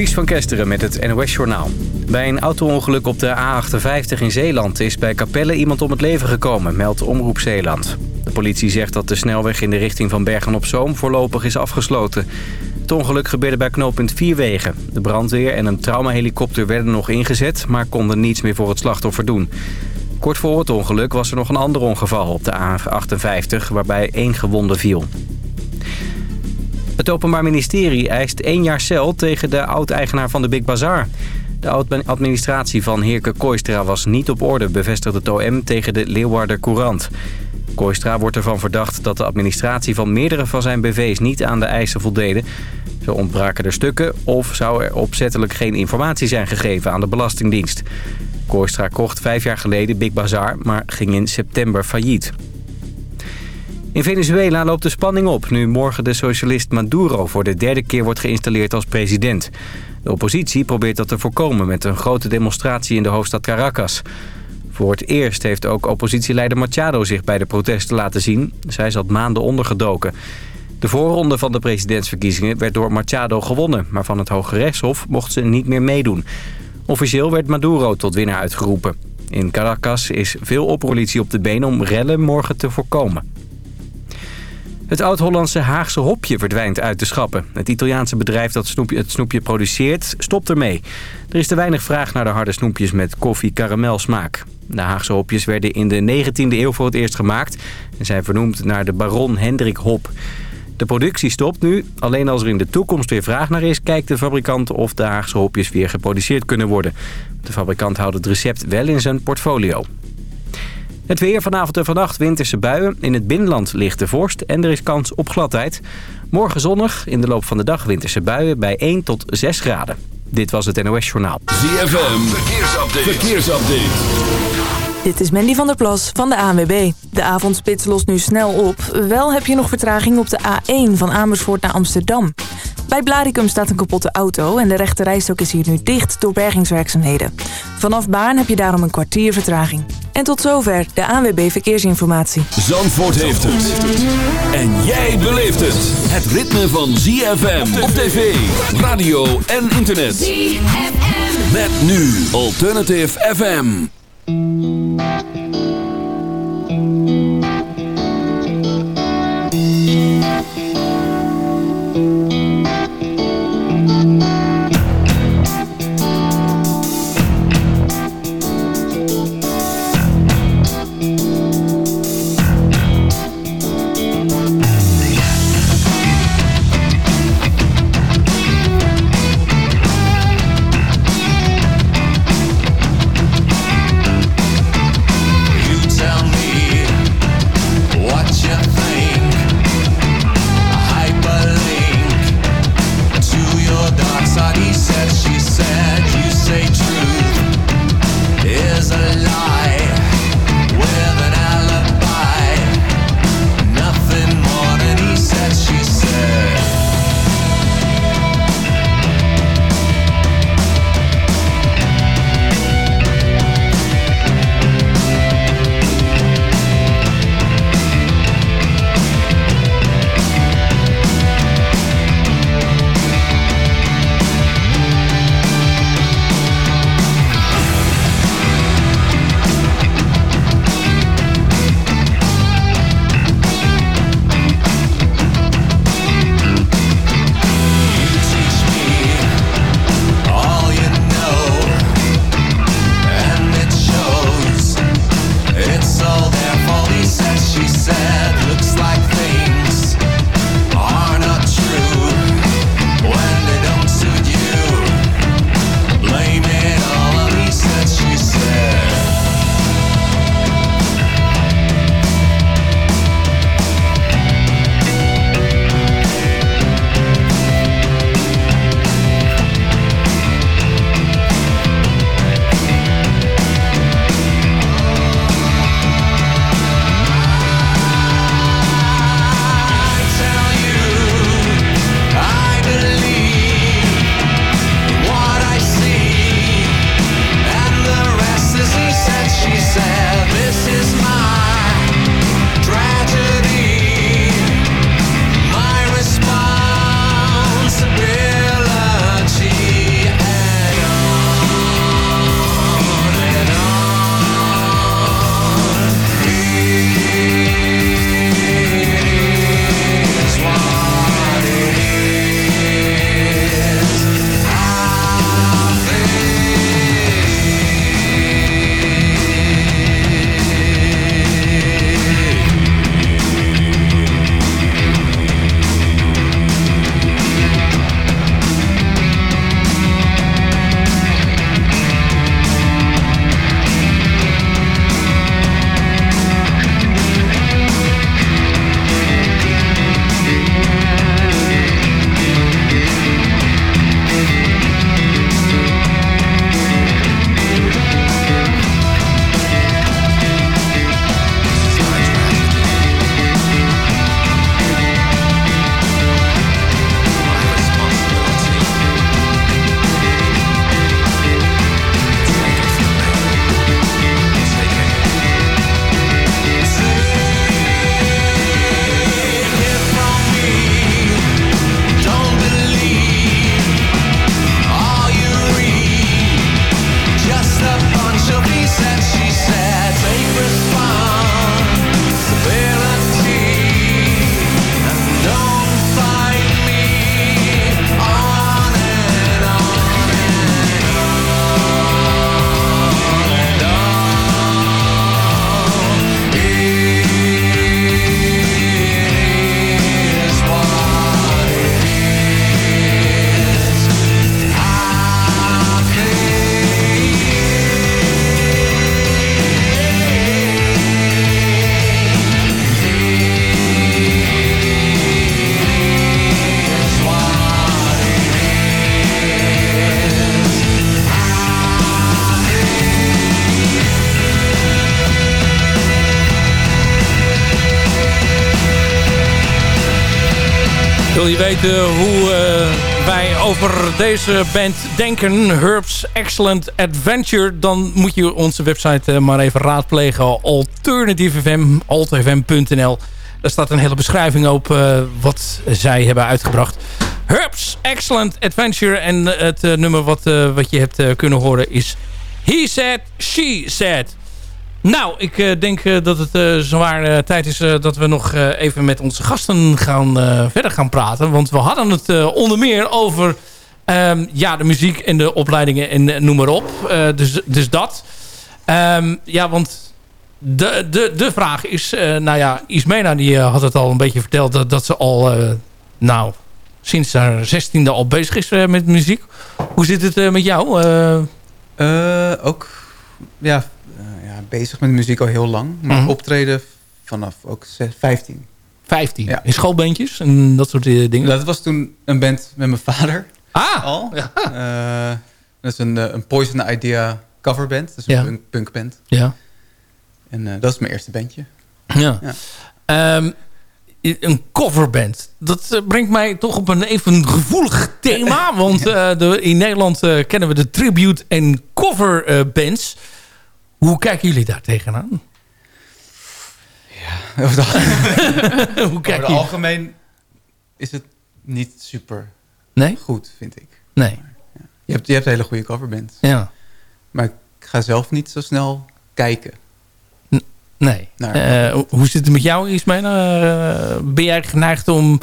Ties van Kesteren met het NOS-journaal. Bij een auto-ongeluk op de A58 in Zeeland is bij Capelle iemand om het leven gekomen, meldt Omroep Zeeland. De politie zegt dat de snelweg in de richting van Bergen-op-Zoom voorlopig is afgesloten. Het ongeluk gebeurde bij knooppunt Vierwegen. De brandweer en een traumahelikopter werden nog ingezet, maar konden niets meer voor het slachtoffer doen. Kort voor het ongeluk was er nog een ander ongeval op de A58, waarbij één gewonde viel. Het Openbaar Ministerie eist één jaar cel tegen de oud-eigenaar van de Big Bazaar. De oud-administratie van Heerke Kooistra was niet op orde, bevestigde het OM tegen de Leeuwarder Courant. Kooistra wordt ervan verdacht dat de administratie van meerdere van zijn BV's niet aan de eisen voldeden. Zo ontbraken er stukken of zou er opzettelijk geen informatie zijn gegeven aan de Belastingdienst. Kooistra kocht vijf jaar geleden Big Bazaar, maar ging in september failliet. In Venezuela loopt de spanning op nu morgen de socialist Maduro voor de derde keer wordt geïnstalleerd als president. De oppositie probeert dat te voorkomen met een grote demonstratie in de hoofdstad Caracas. Voor het eerst heeft ook oppositieleider Machado zich bij de protesten laten zien. Zij zat maanden ondergedoken. De voorronde van de presidentsverkiezingen werd door Machado gewonnen... maar van het Hoge Rechtshof mocht ze niet meer meedoen. Officieel werd Maduro tot winnaar uitgeroepen. In Caracas is veel oppolitie op de been om rellen morgen te voorkomen. Het oud-Hollandse Haagse hopje verdwijnt uit de schappen. Het Italiaanse bedrijf dat het snoepje produceert stopt ermee. Er is te weinig vraag naar de harde snoepjes met koffie-karamel smaak. De Haagse hopjes werden in de 19e eeuw voor het eerst gemaakt... en zijn vernoemd naar de baron Hendrik Hop. De productie stopt nu. Alleen als er in de toekomst weer vraag naar is... kijkt de fabrikant of de Haagse hopjes weer geproduceerd kunnen worden. De fabrikant houdt het recept wel in zijn portfolio. Het weer vanavond en vannacht winterse buien. In het binnenland ligt de vorst en er is kans op gladheid. Morgen zonnig, in de loop van de dag winterse buien bij 1 tot 6 graden. Dit was het NOS Journaal. ZFM, verkeersupdate. verkeersupdate. Dit is Mandy van der Plas van de ANWB. De avondspits lost nu snel op. Wel heb je nog vertraging op de A1 van Amersfoort naar Amsterdam. Bij Blaricum staat een kapotte auto en de rechte rijstok is hier nu dicht door bergingswerkzaamheden. Vanaf Baan heb je daarom een kwartier vertraging. En tot zover de ANWB Verkeersinformatie. Zandvoort heeft het. En jij beleeft het. Het ritme van ZFM op tv, radio en internet. ZFM. Met nu Alternative FM. Hoe uh, wij over deze band denken? Herb's Excellent Adventure. Dan moet je onze website uh, maar even raadplegen. Alternative FM, altfm.nl. Daar staat een hele beschrijving op uh, wat zij hebben uitgebracht. Herb's Excellent Adventure. En het nummer wat, wat je hebt kunnen horen is He Said, She Said. Nou, ik uh, denk uh, dat het uh, zwaar tijd is dat we nog even met onze gasten gaan, verder gaan praten. Want we hadden het onder meer over um, ja, de muziek en de opleidingen en noem maar op. dus, dus dat. Um, ja, want de, de, de vraag is... nou ja, Ismena die had het al een beetje verteld... dat, dat ze al, nou, sinds haar zestiende al bezig is met muziek. Hoe zit het met jou? ook, ja bezig met muziek al heel lang. Maar mm optreden vanaf ook 15. 15? Ja. In schoolbandjes en dat soort eh, dingen? Dat was toen een band met mijn vader. Ah! Al. Ja. Uh, dat is een, eh, een Poison Idea coverband. Een ja. punk, punkband. Ja. En uh, dat is mijn eerste bandje. Ja. ja. Um, een coverband. Dat brengt mij toch op een even gevoelig thema. Want uh, de, in Nederland uh, kennen we de tribute- en coverbands. Hoe kijken jullie daar tegenaan? Ja, over het, Hoe over het algemeen is het niet super nee? goed, vind ik. Nee. ja. je, hebt, je hebt een hele goede coverband. Ja. Maar ik ga zelf niet zo snel kijken. nee. Uh, hoe zit het met jou, Ismail? Uh, ben jij geneigd om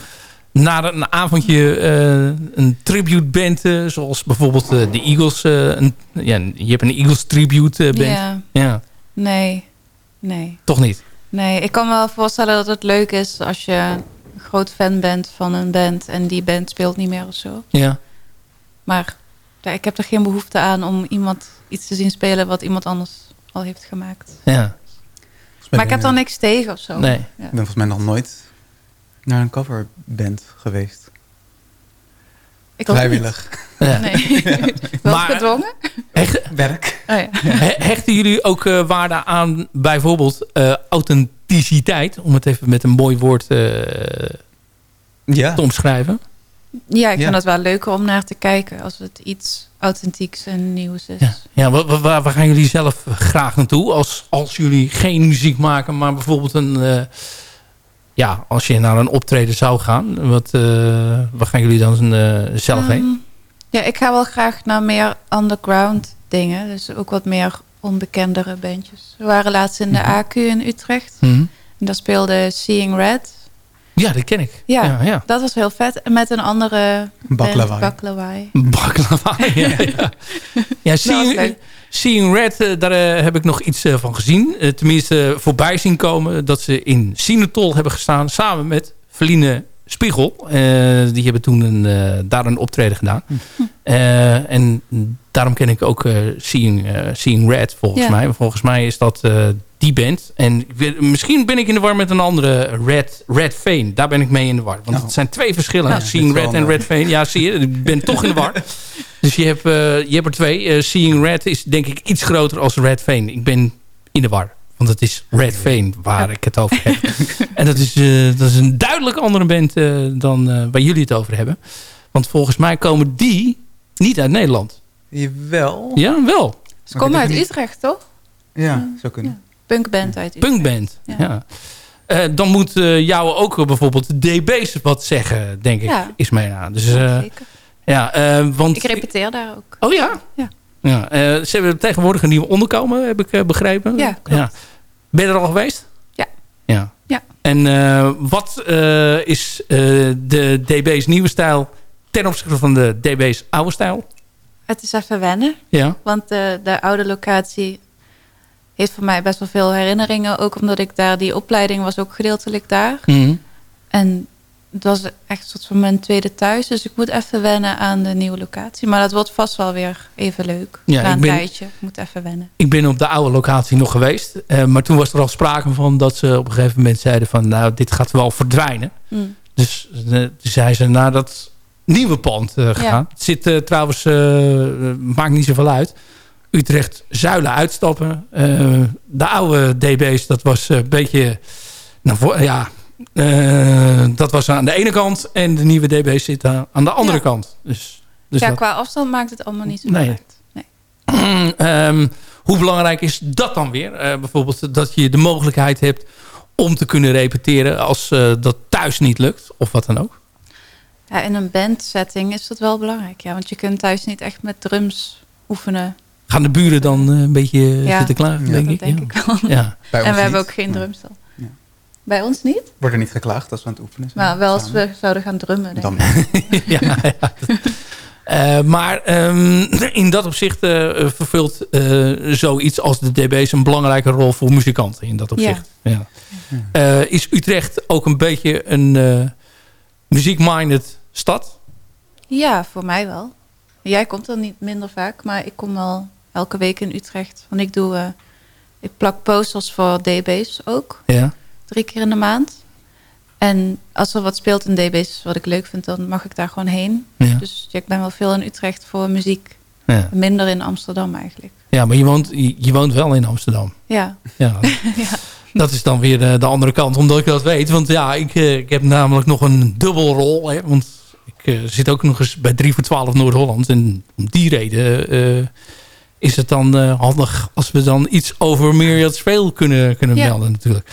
na een avondje uh, een tribute band, uh, zoals bijvoorbeeld uh, de Eagles. Een, ja, je hebt een Eagles tribute band. Ja. ja. Nee. Nee. Toch niet? Nee, ik kan me wel voorstellen dat het leuk is als je een groot fan bent van een band en die band speelt niet meer of zo. Ja. Maar ja, ik heb er geen behoefte aan om iemand iets te zien spelen wat iemand anders al heeft gemaakt. Ja. Maar ik heb er niks tegen of zo. Nee. Ja. Ik ben volgens mij nog nooit naar een coverband geweest. Ik Vrijwillig. Ja. Nee. Maar, gedwongen? Hecht, werk. Oh ja. Hechten jullie ook uh, waarde aan bijvoorbeeld uh, authenticiteit? Om het even met een mooi woord uh, ja. te omschrijven. Ja, ik ja. vind het wel leuker om naar te kijken als het iets authentieks en nieuws is. Ja, ja waar, waar, waar, gaan jullie zelf graag naartoe? Als, als jullie geen muziek maken, maar bijvoorbeeld een ja, als je naar een optreden zou gaan, wat, uh, waar gaan jullie dan uh, zelf um, heen? Ja, ik ga wel graag naar meer underground dingen. Dus ook wat meer onbekendere bandjes. We waren laatst in de mm -hmm. AQ in Utrecht. Mm -hmm. En daar speelde Seeing Red. Ja, dat ken ik. Ja, ja, ja. dat was heel vet. En met een andere Baklawai. Baklawai. Baklawai, ja. ja. ja seeing, seeing Red, uh, daar uh, heb ik nog iets uh, van gezien. tenminste, voorbij zien komen dat ze in Sinatol hebben gestaan... samen met Feline Spiegel. die hebben toen een, daar een optreden gedaan. Hm. en daarom ken ik ook Seeing, Seeing Red, volgens Ja. mij. Volgens mij is dat die band. En misschien ben ik in de war met een andere Red, Red Fane. Daar ben ik mee in de war. Want Nou. het zijn twee verschillen. Nou. Seeing Red en Red Fane. Ja, zie je. Ik ben toch in de war. Dus je hebt, eh, je hebt er twee. Eh, Seeing Red is denk ik iets groter als Red Fane. Ik ben in de war. Want het is Red Fane waar ik het over heb. en dat is, eh, dat is een duidelijk andere band eh, dan eh, waar jullie het over hebben. Want volgens mij komen die niet uit Nederland. Jawel. Ja, wel. Ze komen uit niet- Utrecht, toch? Ja, zo kunnen. Punkband uit Utrecht. Punkband. Ja. Ja. Eh, dan moet eh, jou ook bijvoorbeeld de DB's wat zeggen, denk ik. Ja. Is mij na. Dus Ja, eh, zeker. ja, want... Ik repeteer daar ook. Oh ja? Ja. Ja eh, ze hebben tegenwoordig een nieuwe onderkomen, heb ik eh, begrepen. Ja, klopt. Ben je er al geweest? Ja. Ja. Ja. En eh, wat eh, is eh, de DB's nieuwe stijl ten opzichte van de DB's oude stijl? Het is even wennen. Ja. Want de, de oude locatie heeft voor mij best wel veel herinneringen. Ook omdat ik daar, die opleiding was ook gedeeltelijk daar. Mhm. En het was echt een soort van mijn tweede thuis. Dus ik moet even wennen aan de nieuwe locatie. Maar dat wordt vast wel weer even leuk. Ja, Na ik een ben- tijdje. Ik moet even wennen. Ik ben op de oude locatie nog geweest. eh, maar toen was er al sprake van dat ze op een gegeven moment zeiden van... nou, dit gaat wel verdwijnen. Mm. Dus eh, toen zijn ze naar dat nieuwe pand eh, gegaan. Het zit eh, trouwens, maakt niet zoveel uit. Utrecht Zuilen uitstappen. De oude DB's, dat was een beetje... Nou, voor, ja, dat was aan de ene kant. En de nieuwe DB zit aan de andere kant. Dus, dus ja, qua afstand maakt het allemaal niet zo nee. uit. Nee. Ehm, hoe belangrijk is dat dan weer? bijvoorbeeld dat je de mogelijkheid hebt om te kunnen repeteren als dat thuis niet lukt. Of wat dan ook. Ja, in een bandsetting is dat wel belangrijk. Ja, want je kunt thuis niet echt met drums oefenen. Gaan de buren dan een beetje ja, zitten klaar, ja, denk ik? denk ik wel. Ja. en we hebben ook geen drumstel. Bij ons niet? Wordt er niet geklaagd als we aan het oefenen zijn? Maar wel als we zouden gaan drummen. Denk Dan ja, ja. Uh, maar um, in dat opzicht uh, vervult uh, zoiets als de DB's een belangrijke rol voor muzikanten. In dat opzicht. Ja. ja. is Utrecht ook een beetje een muziek-minded stad? Ja, voor mij wel. Jij komt dan niet minder vaak, maar ik kom wel elke week in Utrecht. Want ik doe, ik plak posters voor DB's ook. Ja drie keer in de maand. En als er wat speelt in DB's wat ik leuk vind, dan mag ik daar gewoon heen. Ja. Dus ik ben wel veel in Utrecht voor muziek. Ja. Minder in Amsterdam eigenlijk. Ja, maar je woont, je, je woont wel in Amsterdam. Ja. Ja. Dat is dan weer de, de, andere kant, omdat ik dat weet. Want ja, ik, ik heb namelijk nog een dubbelrol. Hè, want ik uh, zit ook nog eens bij 3 voor 12 Noord-Holland. En om die reden uh, is het dan uh, handig als we dan iets over Myriad Speel kunnen, kunnen melden natuurlijk.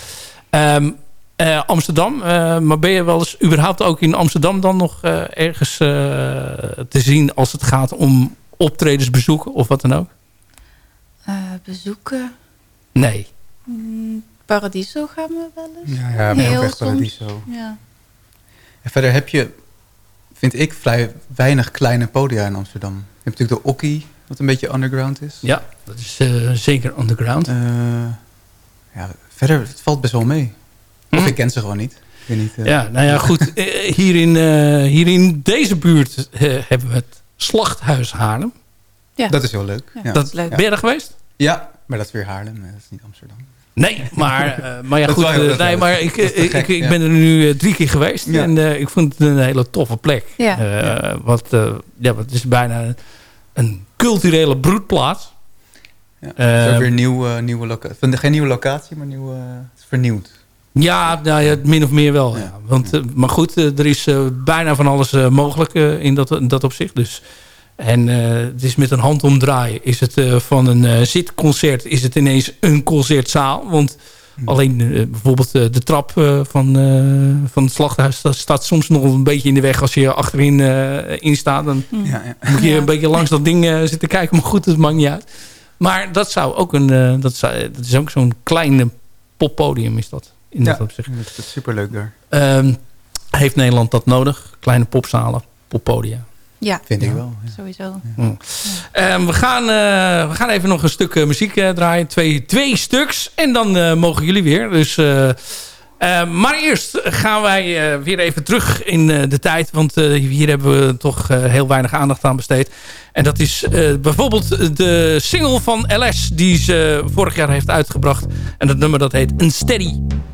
Um, uh, Amsterdam, uh, maar ben je wel eens überhaupt ook in Amsterdam dan nog uh, ergens te zien als het gaat om optredens bezoeken of wat dan ook? bezoeken? Nee. Mm, Paradiso gaan we wel eens. Ja, ja ook echt Paradiso. Ja. En verder heb je, vind ik, vrij weinig kleine podia in Amsterdam. Je hebt natuurlijk de Okkie, wat een beetje underground is. Ja, dat is zeker underground. ja, verder, het valt best wel mee. Of hm. ik ken ze gewoon niet. Ik weet niet uh, ja, nou ja, goed. hier, in, uh, hier in deze buurt uh, hebben we het Slachthuis Haarlem. Ja. Dat is heel leuk. Ja, dat is leuk. Ben je er geweest? Ja, maar dat is weer Haarlem. Dat is niet Amsterdam. Nee, maar, maar ja, goed. nee, leuk. maar ik, ik, gek, ik ja. ben er nu drie keer geweest. Ja. En ik vond het een hele toffe plek. Ja. Uh, wat, ja, wat is bijna een culturele broedplaats. Ja. het is ook weer een nieuwe, nieuwe locatie. Geen nieuwe locatie, maar nieuwe, het is vernieuwd. Ja, nou ja, min of meer wel. Ja. Want, uh, maar goed, uh, er is bijna van alles mogelijk in, dat, dat opzicht. Dus. En het is met een hand omdraaien. Is het van een zitconcert is het ineens een concertzaal. Want Hmm. alleen bijvoorbeeld de trap van, van het slachthuis... staat soms nog een beetje in de weg als je achterin in staat. Dan. Ja, ja. moet je een beetje langs dat ding zitten kijken. Maar goed, dat maakt niet uit. Maar dat zou ook een... dat, zou, dat is ook zo'n kleine poppodium is dat. In dat Ja, opzicht. dat is superleuk daar. Um, heeft Nederland dat nodig? Kleine popzalen, poppodia. Ja, Vind ik Ja. wel. ja. sowieso. Um, we, gaan, uh, we gaan even nog een stuk uh, muziek uh, draaien. Twee, twee stuks. En dan mogen jullie weer. Dus, maar eerst gaan wij weer even terug in de tijd. Want hier hebben we toch heel weinig aandacht aan besteed. En dat is bijvoorbeeld de single van LS. Die ze vorig jaar heeft uitgebracht. En dat nummer dat heet Unsteady. wild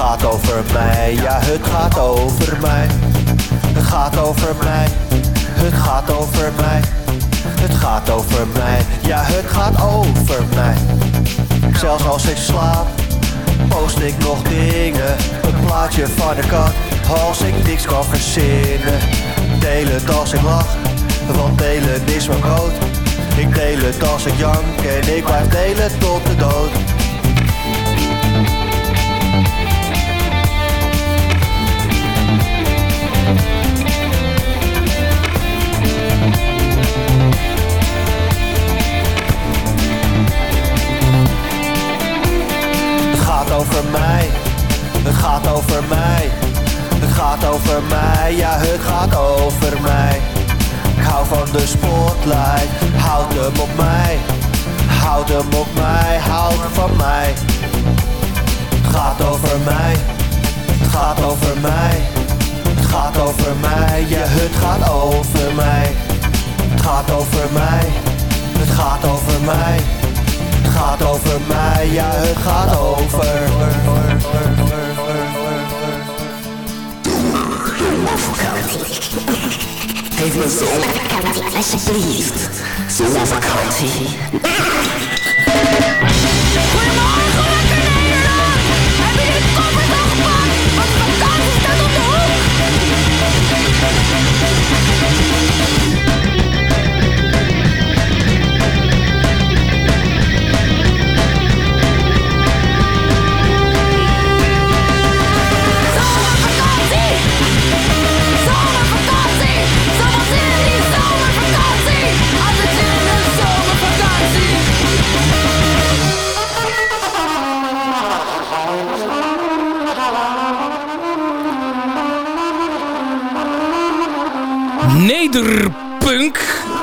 gaat over mij, ja het gaat over mij. Het gaat over mij, het gaat over mij, het gaat over mij, ja het gaat over mij. Zelfs als ik slaap, post ik nog dingen, een plaatje van de kat, als ik niks kan verzinnen. Deel het als ik lach, want delen is mijn code. Ik deel het als ik jank en ik blijf delen tot de dood. Over mij, het gaat over mij, het gaat over mij, ja het gaat over mij. Ik hou van de spotlight, houd hem op mij, houd hem op mij, houd van mij. Het gaat over mij, het gaat over mij, het gaat over mij, ja het gaat over mij. Het gaat over mij, het gaat over mij. Het gaat over mij, ja het gaat over Geef me zomervakantie, alsjeblieft. Zomervakantie. Goedemorgen,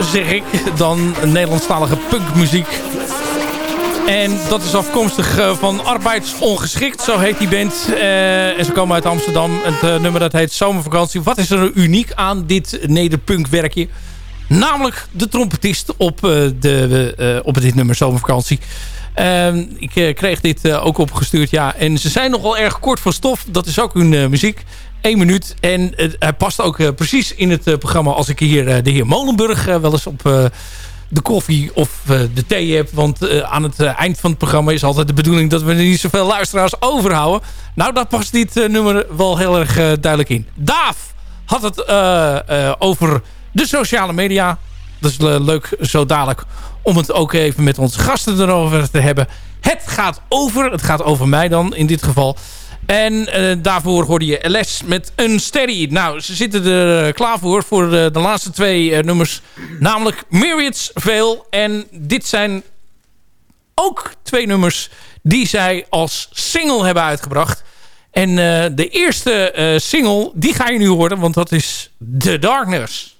zeg ik. Dan Nederlandstalige punkmuziek. En dat is afkomstig eh, van Arbeidsongeschikt, zo heet die band. Eh, en ze komen uit Amsterdam. Het eh, nummer dat heet Zomervakantie. Wat is er nou uniek aan dit Nederpunk-werkje? Namelijk de trompetist op, de, op dit nummer Zomervakantie. Ehm, ik kreeg dit ook opgestuurd, ja. En ze zijn nogal erg kort van stof. Dat is ook hun muziek. Eén minuut. En hij past ook eh, precies in het eh, programma als ik hier eh, de heer Molenburg wel eens op de koffie of de thee heb. Want aan het eind van het programma is altijd de bedoeling dat we niet zoveel luisteraars overhouden. Nou, daar past dit nummer wel heel erg duidelijk in. Daaf had het over de sociale media. Dat is leuk zo dadelijk om het ook even met onze gasten erover te hebben. Het gaat over, het gaat over mij dan in dit geval. En eh, daarvoor hoorde je LS met een steady. Nou, ze zitten er eh, klaar voor, voor eh, de laatste twee nummers. Namelijk Myriads Veil. En dit zijn ook twee nummers die zij als single hebben uitgebracht. En de eerste single, die ga je nu horen, want dat is The Darkness.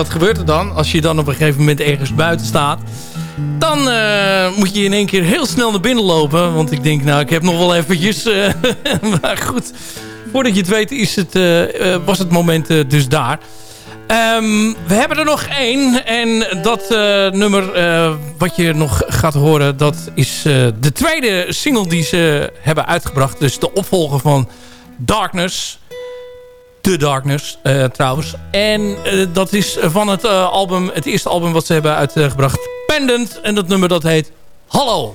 Wat gebeurt er dan? Als je dan op een gegeven moment ergens buiten staat... dan eh, moet je in één keer heel snel naar binnen lopen. Want ik denk, nou, ik heb nog wel eventjes... eh, maar goed, voordat je het weet is het, eh, was het moment dus daar. Ehm, we hebben er nog één. En dat nummer wat je nog gaat horen... dat is de tweede single die ze hebben uitgebracht. Dus de opvolger van Darkness... The Darkness, eh, trouwens. En eh, dat is van het eh, album, het eerste album wat ze hebben uitgebracht. Pendant. En dat nummer dat heet Hallo.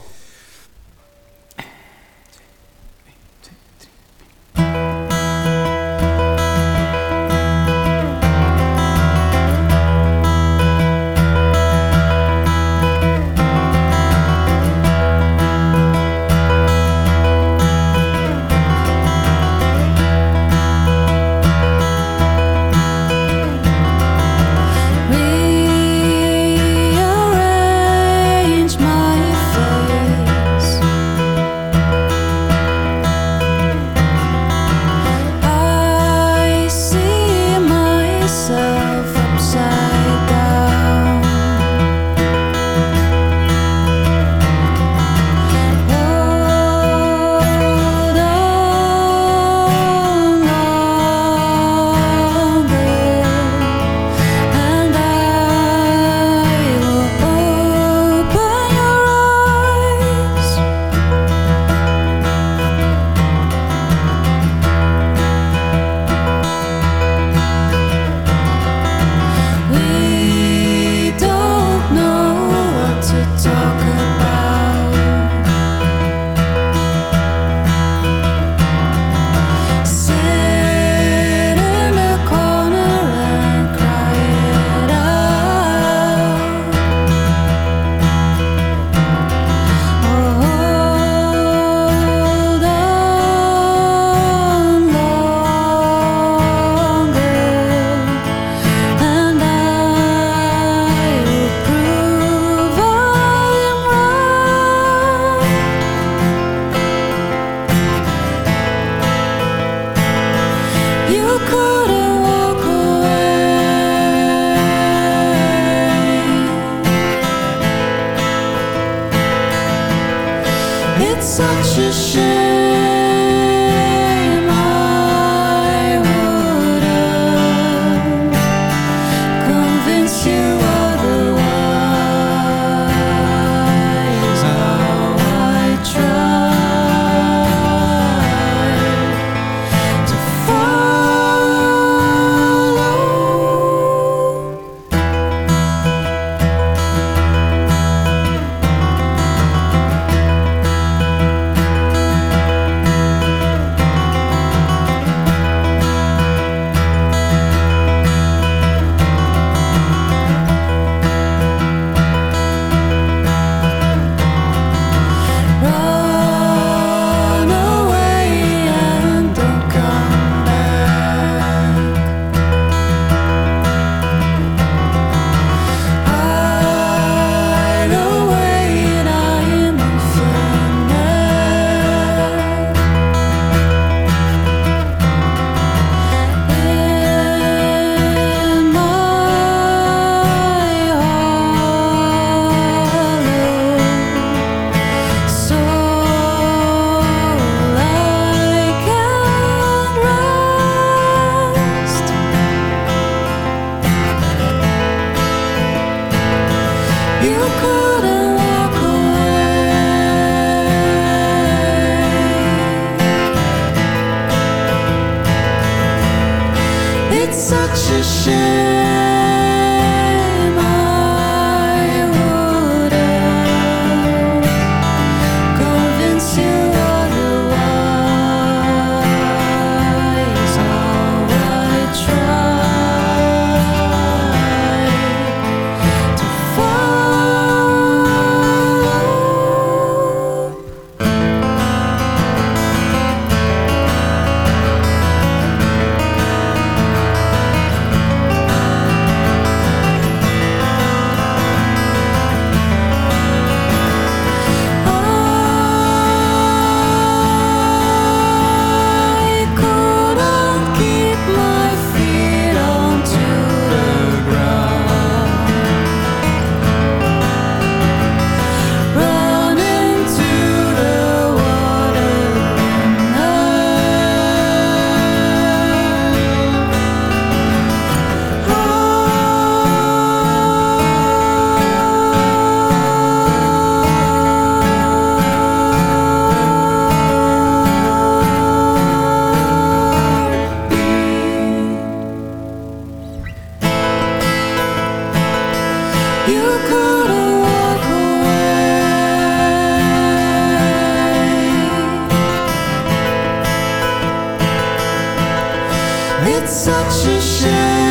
it's such a shame.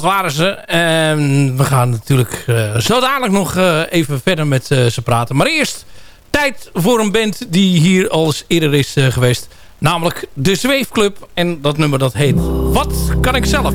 dat waren ze. En we gaan natuurlijk uh, zo dadelijk nog eh, even verder met eh, ze praten. Maar eerst tijd voor een band die hier al eens eerder is geweest. Namelijk de Zweefclub. En dat nummer dat heet Wat kan ik zelf?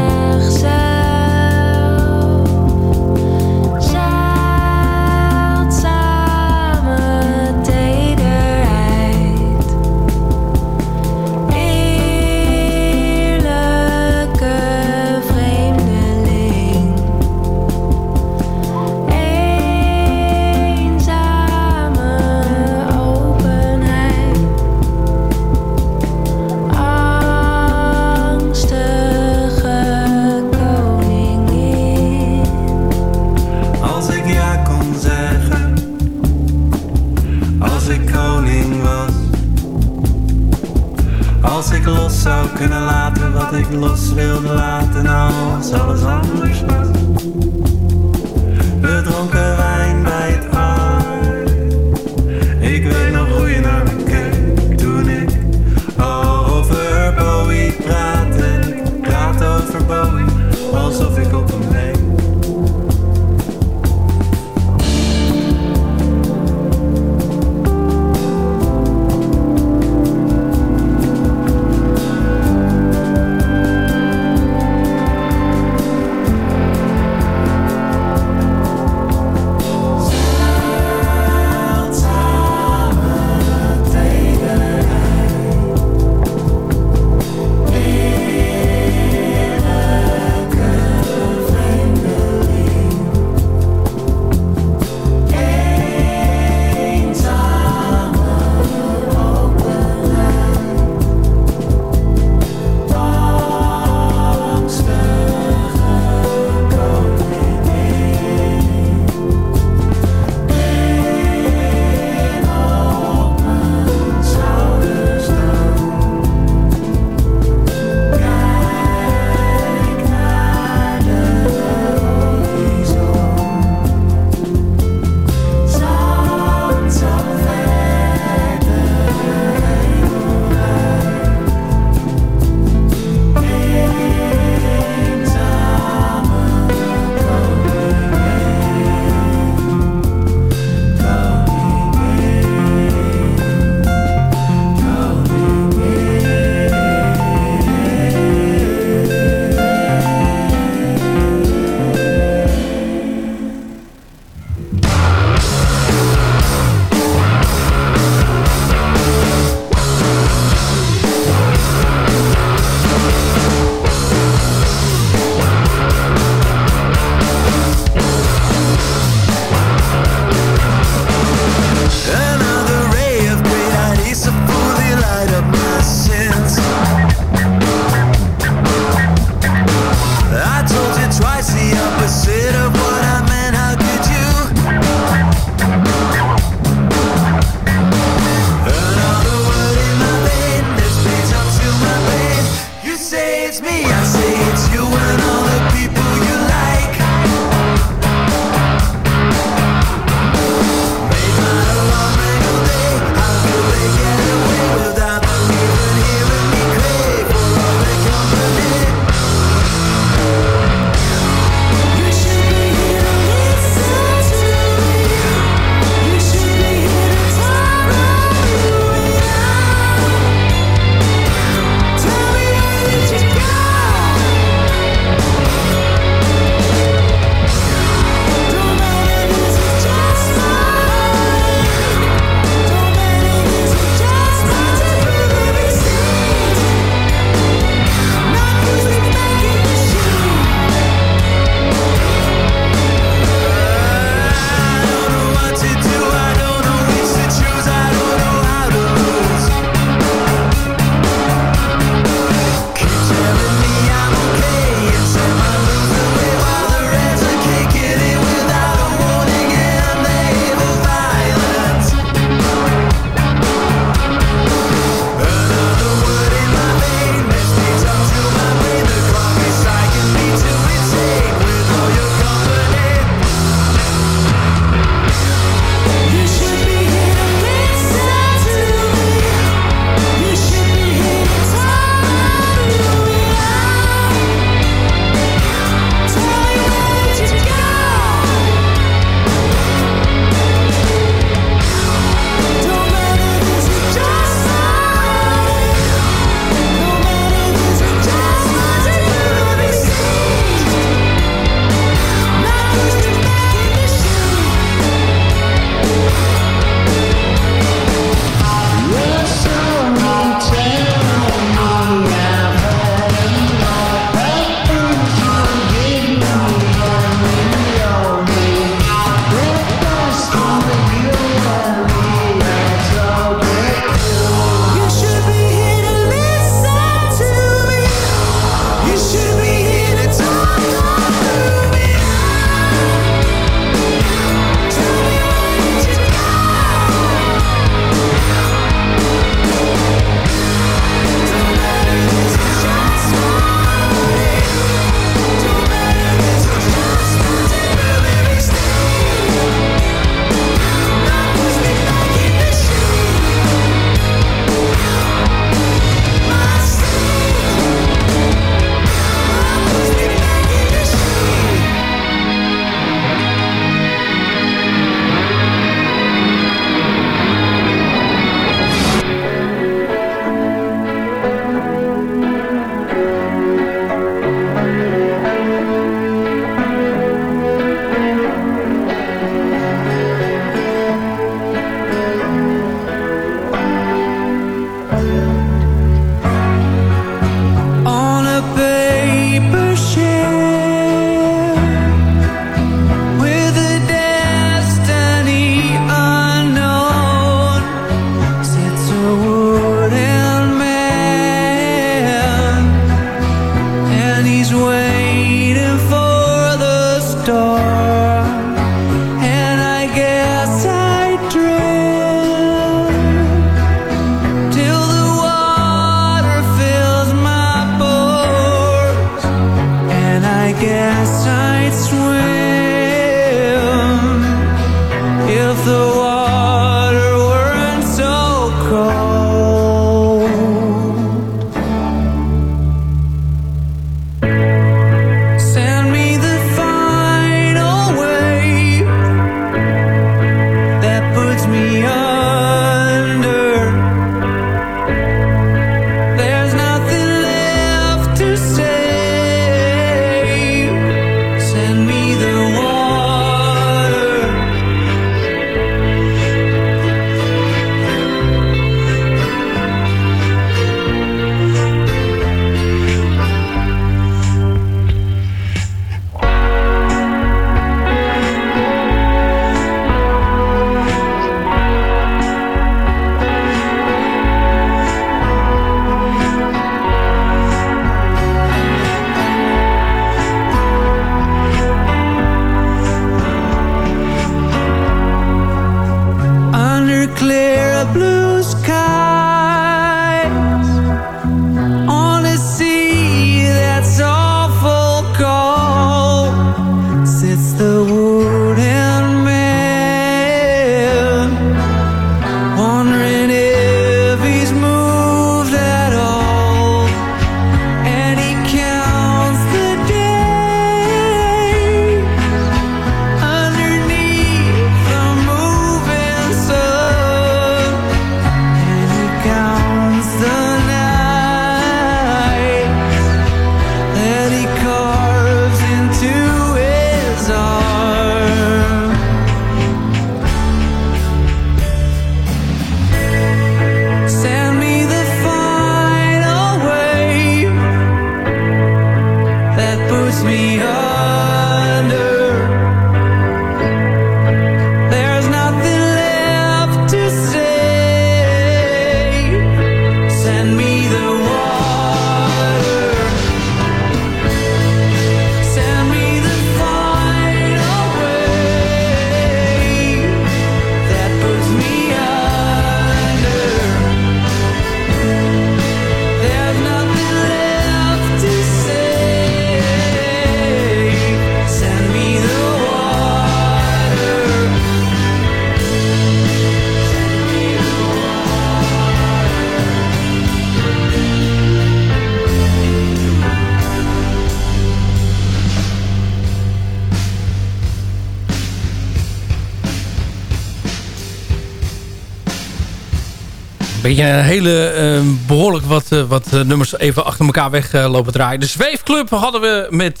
Beetje een hele eh, behoorlijk wat, eh, wat eh, nummers even achter elkaar weg eh, lopen draaien. De Zweefclub hadden we met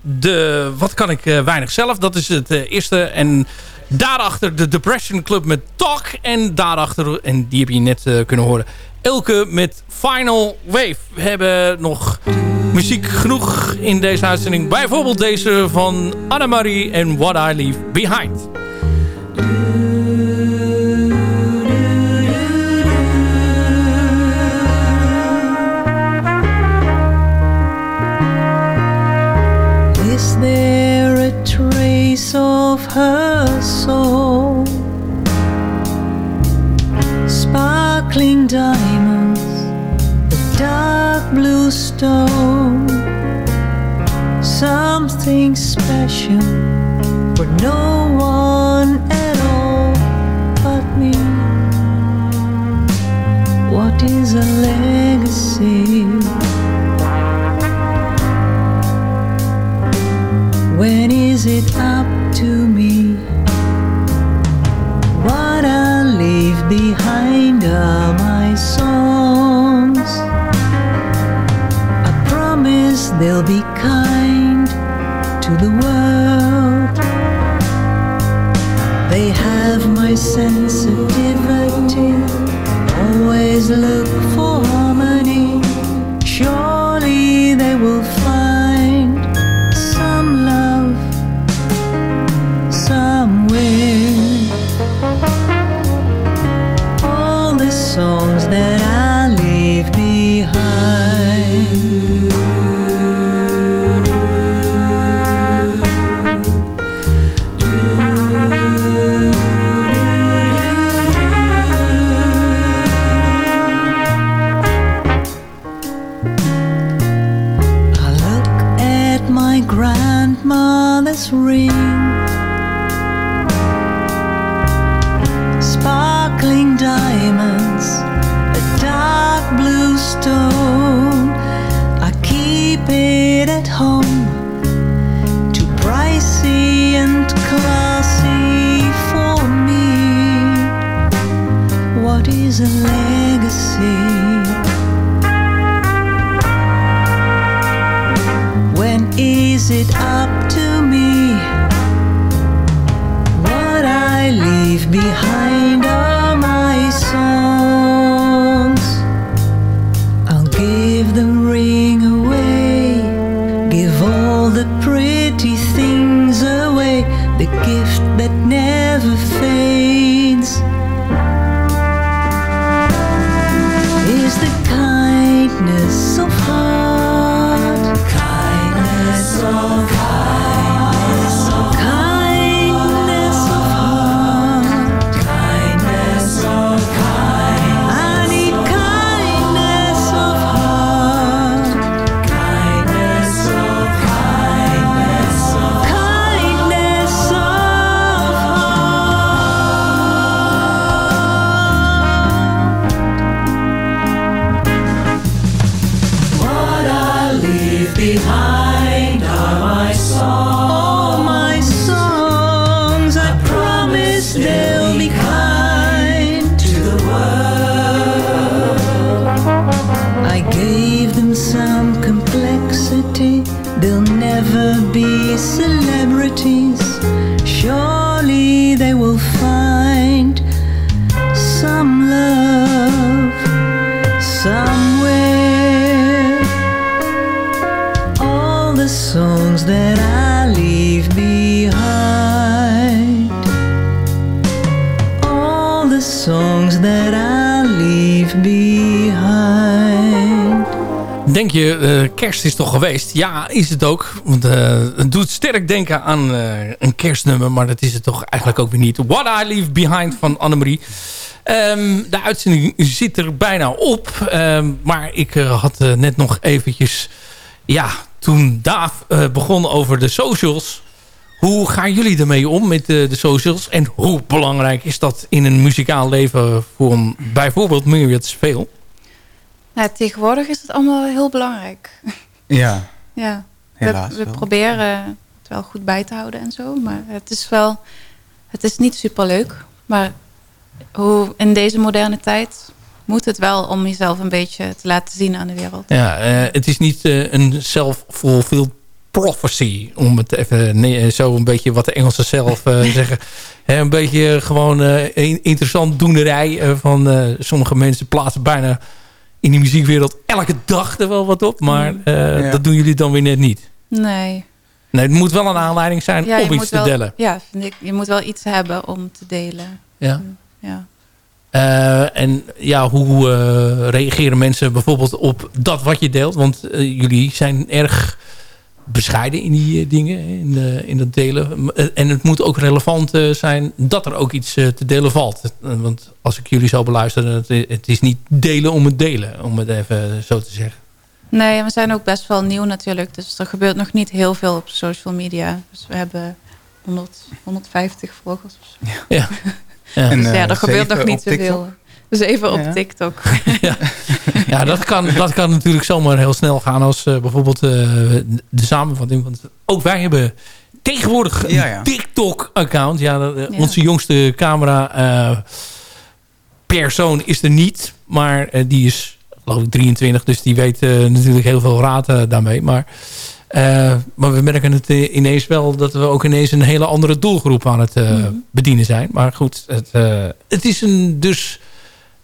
de Wat kan ik weinig zelf. Dat is het eerste. En daarachter de Depression Club met Talk. En daarachter, en die heb je net kunnen horen, Elke met Final Wave. We hebben nog muziek genoeg in deze uitzending. Bijvoorbeeld deze van Annemarie en What I Leave Behind. Trace of her soul? Sparkling diamonds, the dark blue stone. Something special for no one at all but me. What is a legacy? When is it behind are my songs. I promise they'll be kind to the world. They have my sensitivity, always look Ja, is het ook. Want eh, het doet sterk denken aan eh, een kerstnummer. Maar dat is het toch eigenlijk ook weer niet. What I Leave Behind van Annemarie. Ehm, de uitzending zit er bijna op. Ehm, maar ik eh, had net nog eventjes... Ja, toen Daaf eh, begon over de socials... Hoe gaan jullie ermee om met de, de socials? En hoe belangrijk is dat in een muzikaal leven voor een, bijvoorbeeld Myriad Veel? Nou, tegenwoordig is het allemaal heel belangrijk. Ja, Ja, Helaas we, proberen het wel goed bij te houden en zo. Maar het is wel, het is niet superleuk. Maar hoe in deze moderne tijd moet het wel om jezelf een beetje te laten zien aan de wereld. Ja, eh, het is niet eh, een self-fulfilled prophecy. Om het even nee, zo een beetje wat de Engelsen zelf eh, zeggen. Hè, een beetje gewoon eh, in- interessant doenerij eh, van eh, sommige mensen plaatsen bijna in die muziekwereld elke dag er wel wat op. Maar eh, Ja. dat doen jullie dan weer net niet. Nee. Nee, het moet wel een aanleiding zijn Ja, om iets moet te wel, delen. Ja, vind ik. Je moet wel iets hebben om te delen. Ja. Ja. Eh, en ja, hoe eh, reageren mensen bijvoorbeeld op dat wat je deelt? Want eh, jullie zijn erg bescheiden in die eh, dingen, hè, in, eh, in het delen. Eh, En het moet ook relevant eh, zijn dat er ook iets te delen valt. Want als ik jullie zo beluister, het, het is niet delen om het delen, om het even zo te zeggen. Nee, we zijn ook best wel nieuw natuurlijk. Dus er gebeurt nog niet heel veel op social media. Dus we hebben 100, 150 volgers of zo. Ja. Ja. Dus En, ja, er gebeurt nog niet zoveel. Dus even op Ja. TikTok. Ja, dat kan, dat kan natuurlijk zomaar heel snel gaan als eh, bijvoorbeeld eh, de samenvatting. Want ook wij hebben tegenwoordig een Ja, ja. TikTok-account. Ja, dat, eh, Ja. Onze jongste camera eh, persoon is er niet. Maar die is geloof ik 23. Dus die weet eh, natuurlijk heel veel raad daarmee. Maar, eh, maar we merken het ineens wel dat we ook ineens een hele andere doelgroep aan het eh, bedienen zijn. Maar goed, het, eh, het is een, dus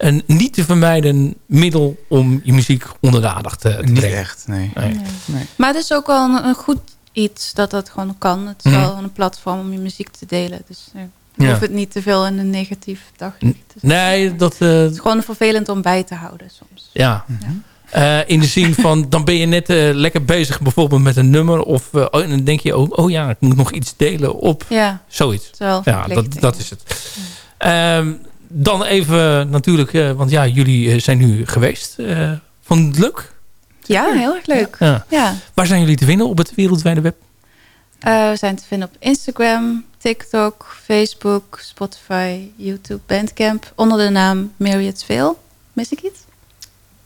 een niet te vermijden middel om je muziek onder de aandacht eh, te Niet brengen. echt, nee. Nee. nee. Maar het is ook wel een, een goed iets dat dat gewoon kan. Het is Mhm. wel een platform om je muziek te delen. Dus je Ja. hoeft het niet te veel in een negatief daglicht. te zetten. Nee, dat... eh, Het is gewoon vervelend om bij te houden soms. ja. Eh, in de zin van, dan ben je net lekker bezig bijvoorbeeld met een nummer. Of eh, oh, en dan denk je, oh, oh ja, ik moet nog iets delen op Ja, zoiets. Ja, dat, dat is het. Ehm, dan even natuurlijk, eh, want ja, jullie eh, zijn nu geweest. Eh vond het leuk? Ja, heel erg leuk. Ja. Ja. Waar zijn jullie te vinden op het wereldwijde web? Eh, we zijn te vinden op Instagram, TikTok, Facebook, Spotify, YouTube, Bandcamp. Onder de naam Marriott Veel. Mis ik iets?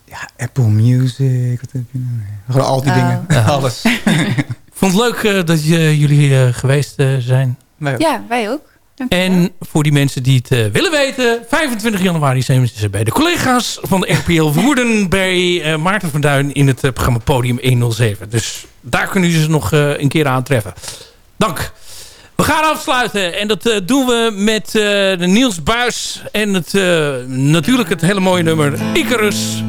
Ja, Apple Music. Wat heb je nou? Gewoon al die Oh. dingen. Ja. Alles. Ik vond het leuk eh, dat je- jullie eh, geweest zijn. Ja, wij ook. En voor die mensen die het eh, willen weten... 25 januari zijn ze bij de collega's van de RPL Woerden... bij eh, Maarten van Duin in het eh, programma Podium 107. Dus daar kunnen ze nog een keer aantreffen. Dank. We gaan afsluiten en dat doen we met de Niels Buis... en het, natuurlijk het hele mooie nummer Icarus...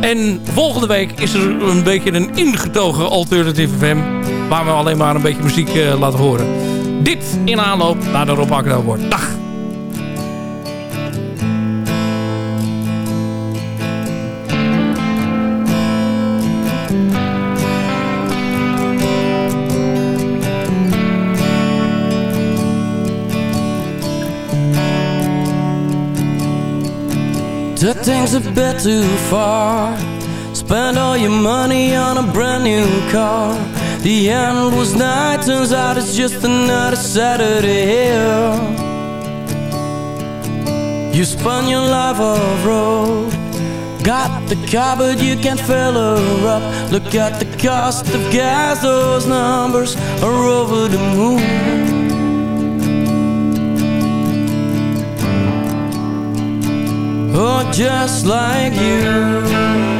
En volgende week is er een beetje een ingetogen Alternative FM... waar we alleen maar een beetje muziek laten horen. Dit in aanloop naar de Rob Akda wordt. Dag! Took things a bit too far. Spend all your money on a brand new car. The end was night, turns out it's just another Saturday here. You spun your life off road. Got the car, but you can't fill her up. Look at the cost of gas, those numbers are over the moon. Oh, just like you. You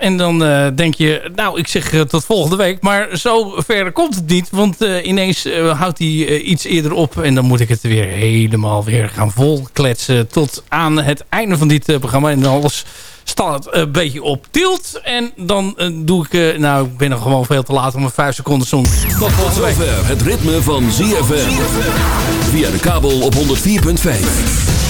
En dan eh, denk je, nou, ik zeg eh, tot volgende week. Maar zo ver komt het niet. Want eh, ineens houdt hij iets eerder op. En dan moet ik het weer helemaal weer gaan volkletsen. Tot aan het einde van dit programma. En alles staat een beetje op tilt. En dan doe ik, nou, ik ben er gewoon veel te laat om een vijf seconden soms. Tot volgende week. zover het ritme van ZFM. Via de kabel op 104.5.